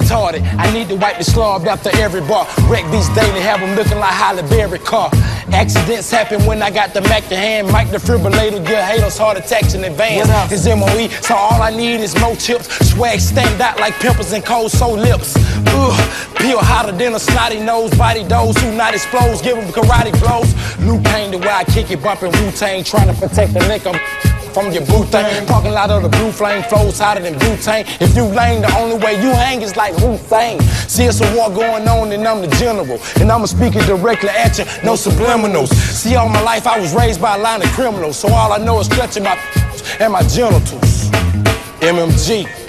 retarded. I need to wipe the slob after every bar. Wreck beats daily, have them looking like Halle Berry car. Accidents happen when I got the Mac to hand. Mic defibrillator, give haters heart attacks in advance. It's MOE, so all I need is more chips. Swag stand out like pimples and cold soul lips. Ugh, peel hotter than a snotty nose. Body those who not explodes, give them karate blows. Luke Kane, to way I kick it, bumping Wu Tang, trying to protect the nigga from your boot thing. Talking loud of the blue flame flows hotter than butane. If you lame, the only way you hang is like Wu Tang. See, it's a war going on, and I'm the general. And I'ma speak it directly at you, no subliminals. See, all my life I was raised by a line of criminals. So all I know is stretching my and my genitals. MMG.